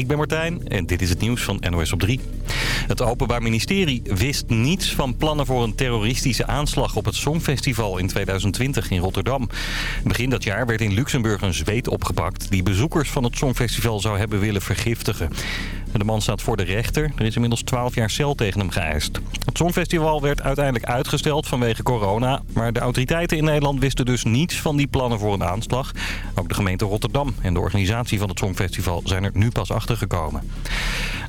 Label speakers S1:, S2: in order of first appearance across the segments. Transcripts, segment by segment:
S1: ik ben Martijn en dit is het nieuws van NOS op 3. Het Openbaar Ministerie wist niets van plannen voor een terroristische aanslag op het Songfestival in 2020 in Rotterdam. Begin dat jaar werd in Luxemburg een zweet opgepakt die bezoekers van het Songfestival zou hebben willen vergiftigen. De man staat voor de rechter. Er is inmiddels 12 jaar cel tegen hem geëist. Het Songfestival werd uiteindelijk uitgesteld vanwege corona. Maar de autoriteiten in Nederland wisten dus niets van die plannen voor een aanslag. Ook de gemeente Rotterdam en de organisatie van het Songfestival zijn er nu pas achter gekomen.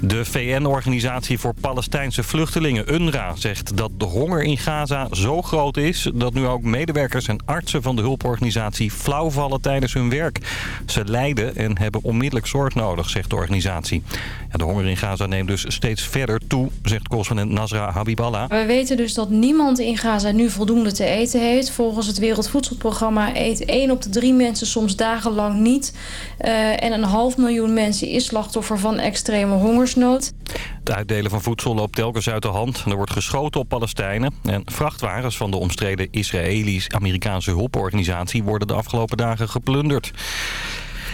S1: De VN-organisatie voor Palestijnse vluchtelingen, UNRWA, zegt dat de honger in Gaza zo groot is... dat nu ook medewerkers en artsen van de hulporganisatie flauw vallen tijdens hun werk. Ze lijden en hebben onmiddellijk zorg nodig, zegt de organisatie. Ja, de honger in Gaza neemt dus steeds verder toe, zegt correspondent Nasra Habiballah.
S2: We weten dus dat niemand in Gaza nu voldoende te eten heeft. Volgens het Wereldvoedselprogramma eet 1 op de 3 mensen soms dagenlang niet. Uh, en een half miljoen mensen is slachtoffer van extreme hongersnood.
S1: Het uitdelen van voedsel loopt telkens uit de hand. Er wordt geschoten op Palestijnen. En vrachtwagens van de omstreden Israëlisch-Amerikaanse hulporganisatie worden de afgelopen dagen geplunderd.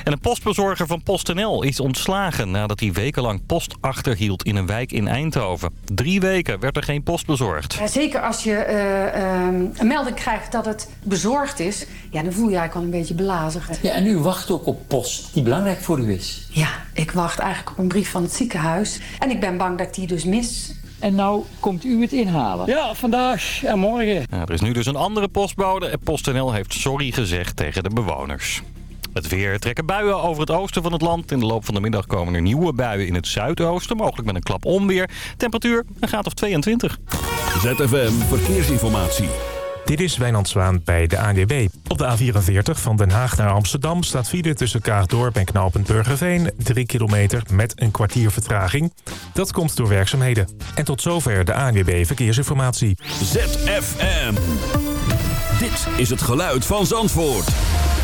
S1: En een postbezorger van PostNL is ontslagen nadat hij wekenlang post achterhield in een wijk in Eindhoven. Drie weken werd er geen post bezorgd.
S3: Ja, zeker als je uh, uh, een melding krijgt dat het bezorgd is, ja, dan voel je eigenlijk al een beetje belazigd.
S4: Ja, en u wacht ook op post die belangrijk voor u is.
S3: Ja, ik wacht eigenlijk op een brief van het ziekenhuis. En ik ben bang dat ik die dus mis.
S4: En nou komt u het inhalen.
S5: Ja, vandaag en morgen.
S1: Ja, er is nu dus een andere postbode. PostNL heeft sorry gezegd tegen de bewoners. Het weer trekken buien over het oosten van het land. In de loop van de middag komen er nieuwe buien in het zuidoosten. Mogelijk met een klap onweer. Temperatuur een graad of 22.
S6: ZFM Verkeersinformatie.
S7: Dit is Wijnand Zwaan bij de ANWB. Op de A44 van Den Haag naar Amsterdam staat file tussen Kaagdorp en Knaalpunt Burgerveen. 3 kilometer met een kwartier vertraging. Dat komt door werkzaamheden. En tot zover de ANWB Verkeersinformatie.
S6: ZFM. Dit is het geluid van Zandvoort.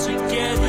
S8: together.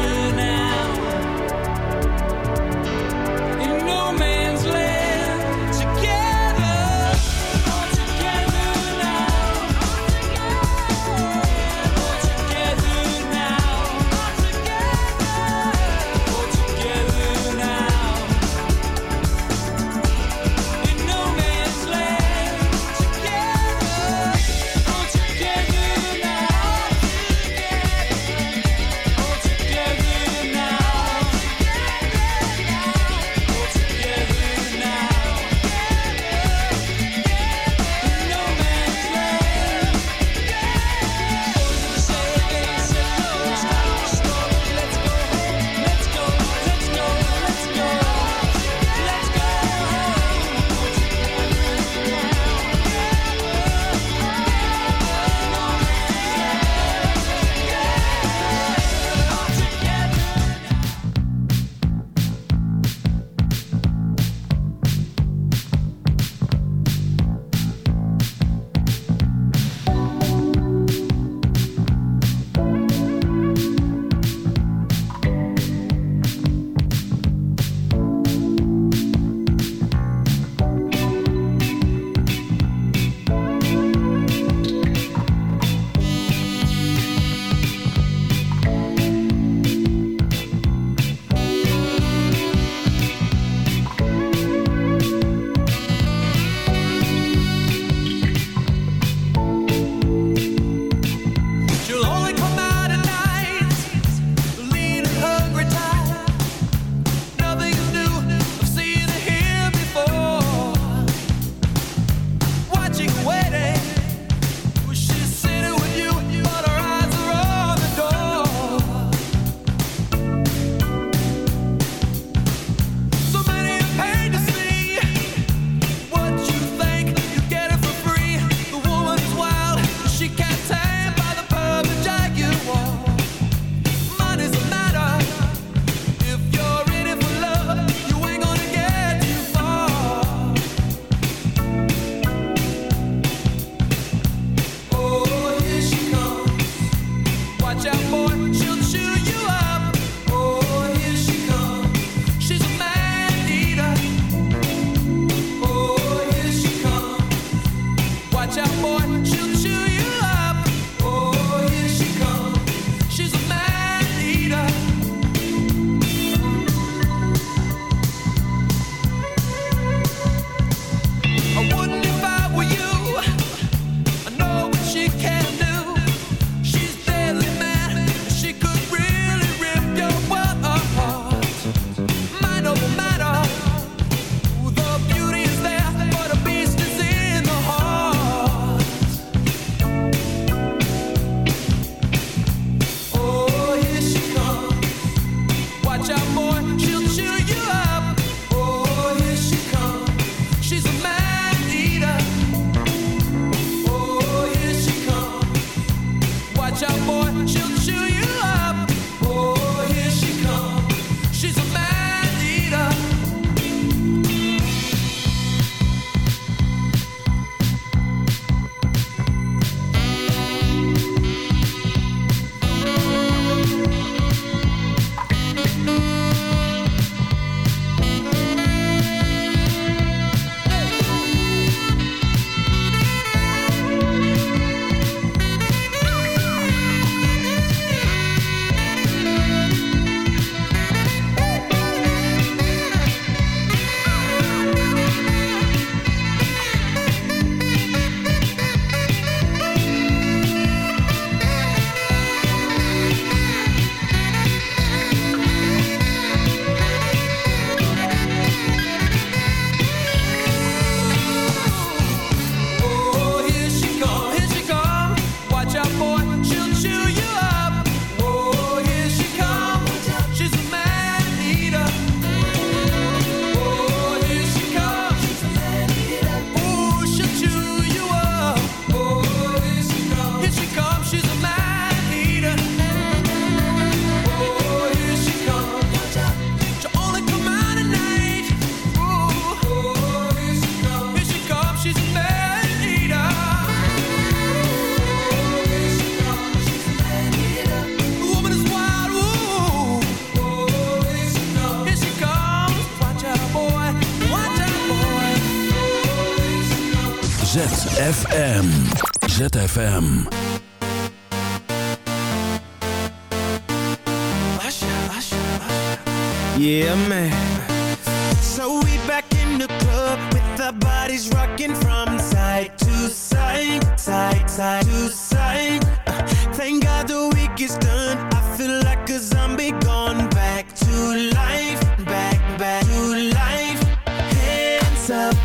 S8: up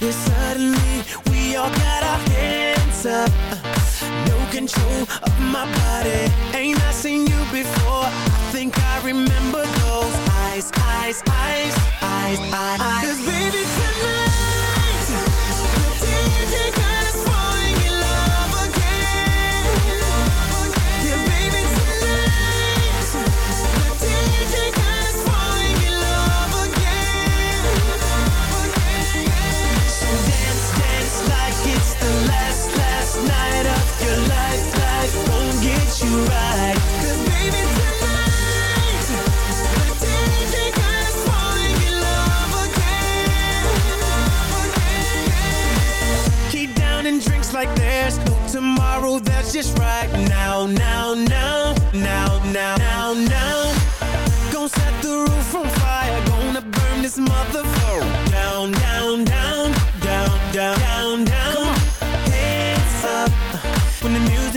S8: Yeah, suddenly we all got our hands up No control of my body Ain't I seen you before? I think I remember those Eyes, eyes, eyes, eyes, eyes, eyes. Cause baby tonight The DJ got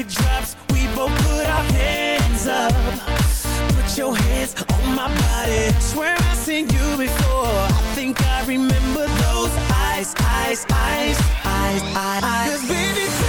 S8: drops hands up. Put your hands on my body. Swear I've seen you before. I think I remember those eyes, eyes, eyes Eyes, eyes, eyes. Cause baby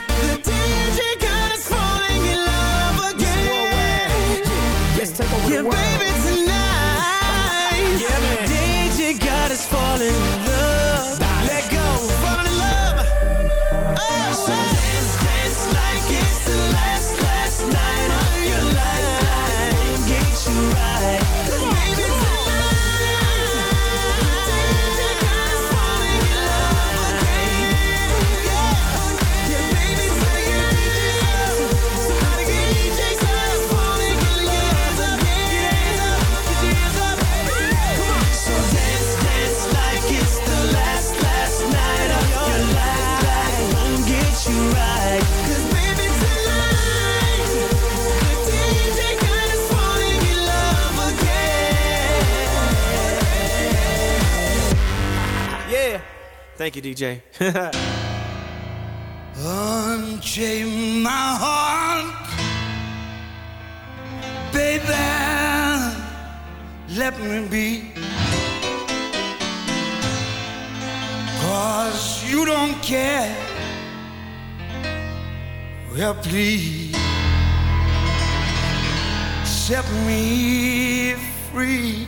S9: And
S8: baby
S10: Thank you, DJ.
S11: Unchain my heart, baby. Let me be. Cause you don't care. Well, please set me free.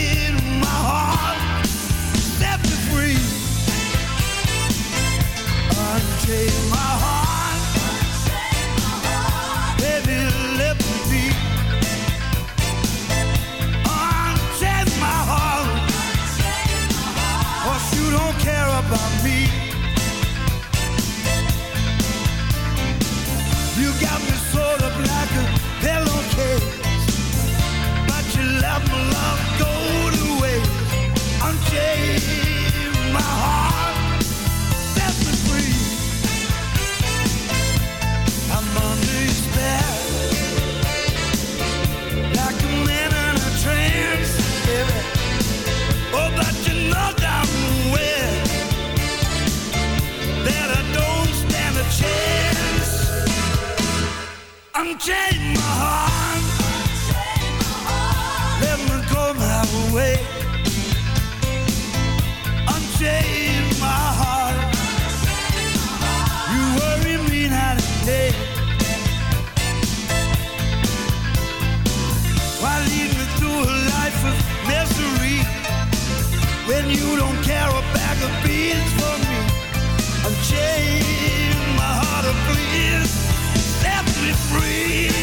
S11: take my heart. free.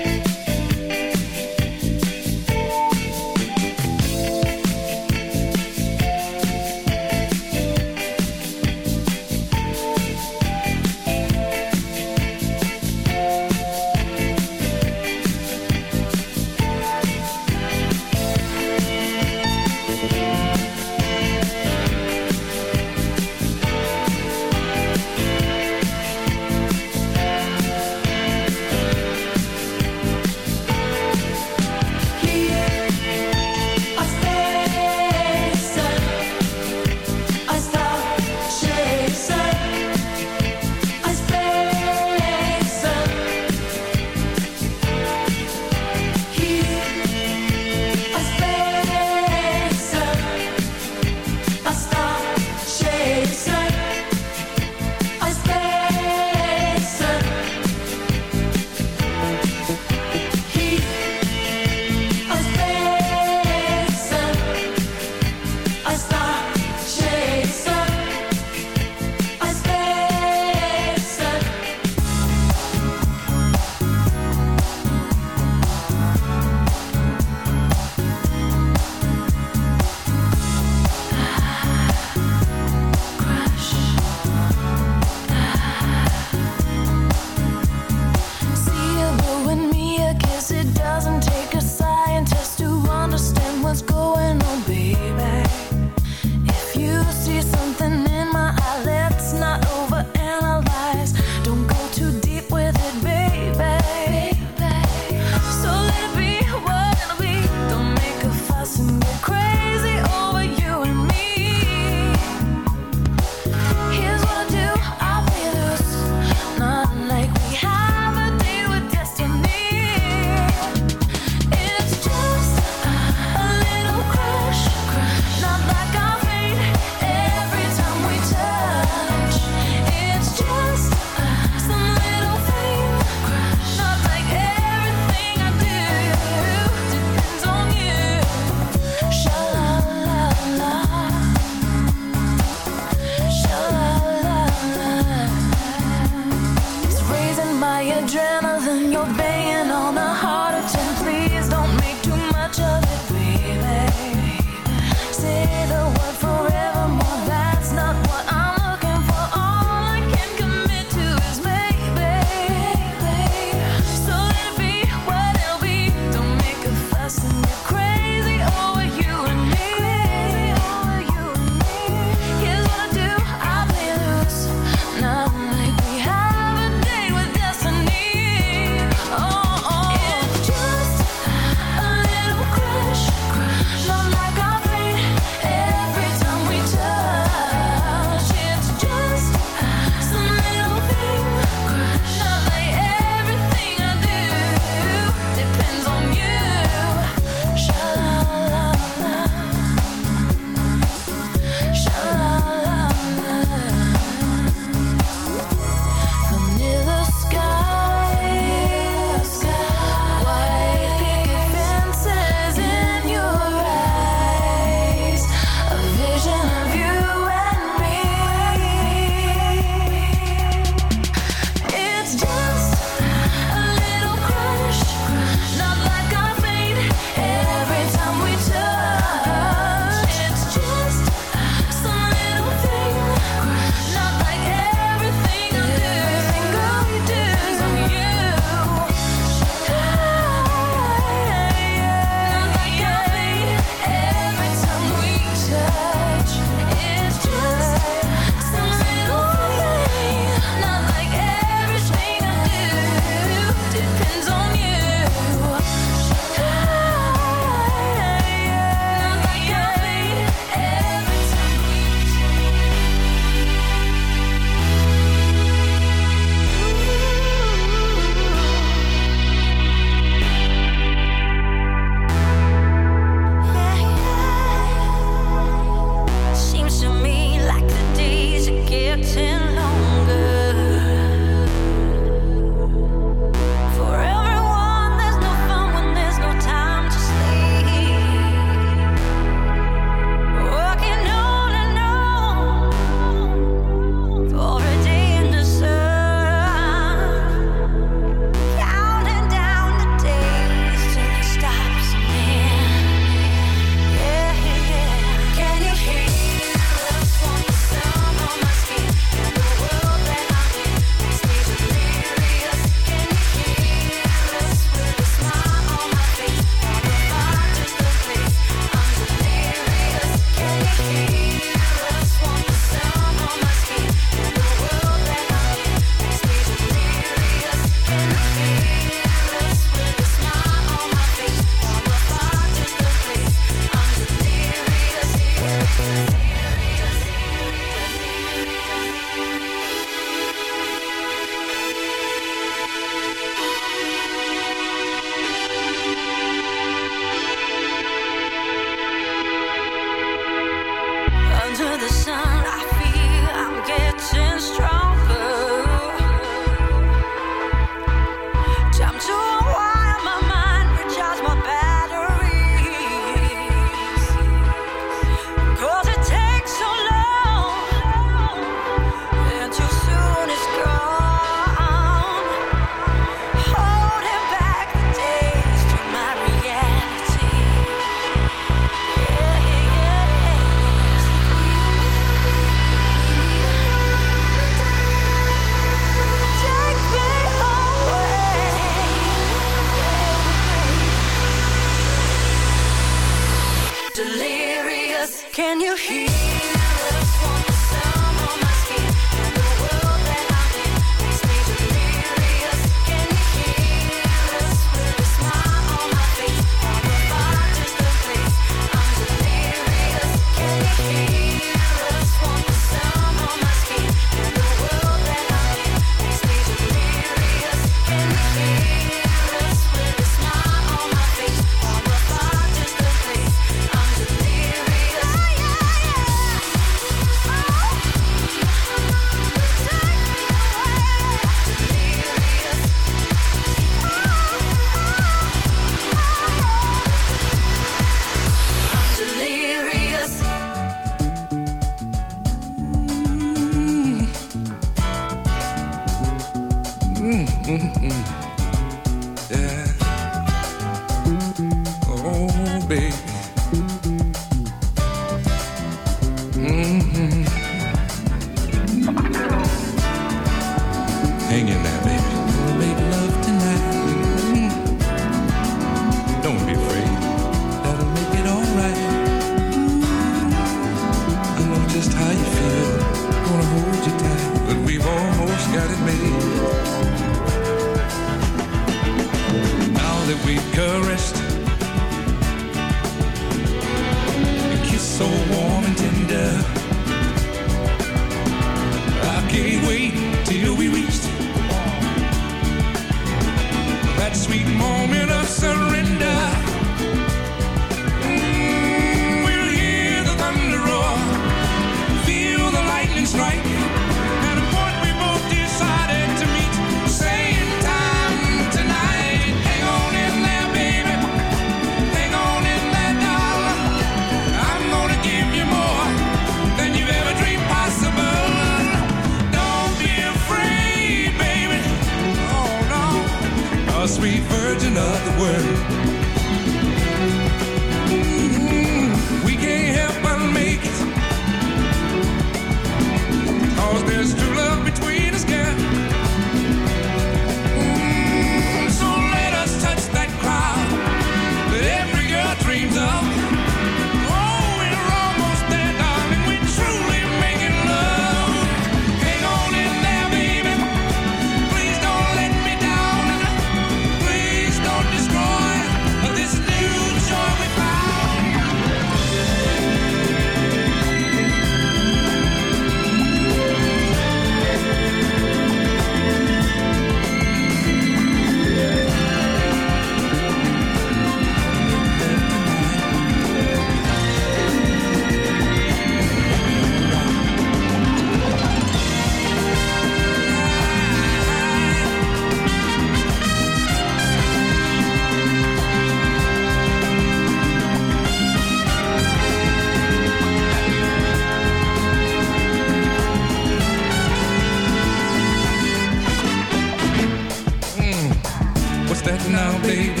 S12: now, baby.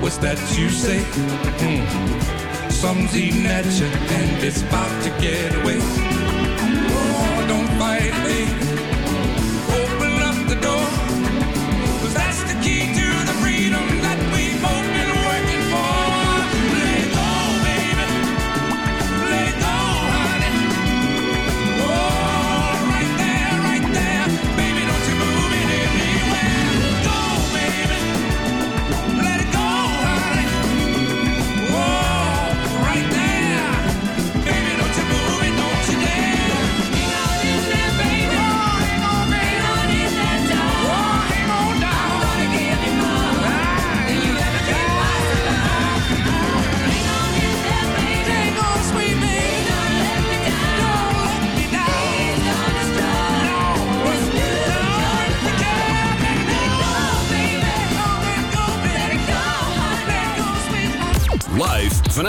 S12: What's that you say? Mm. Something's eating at you, and it's about to get away.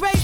S13: race.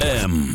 S13: M.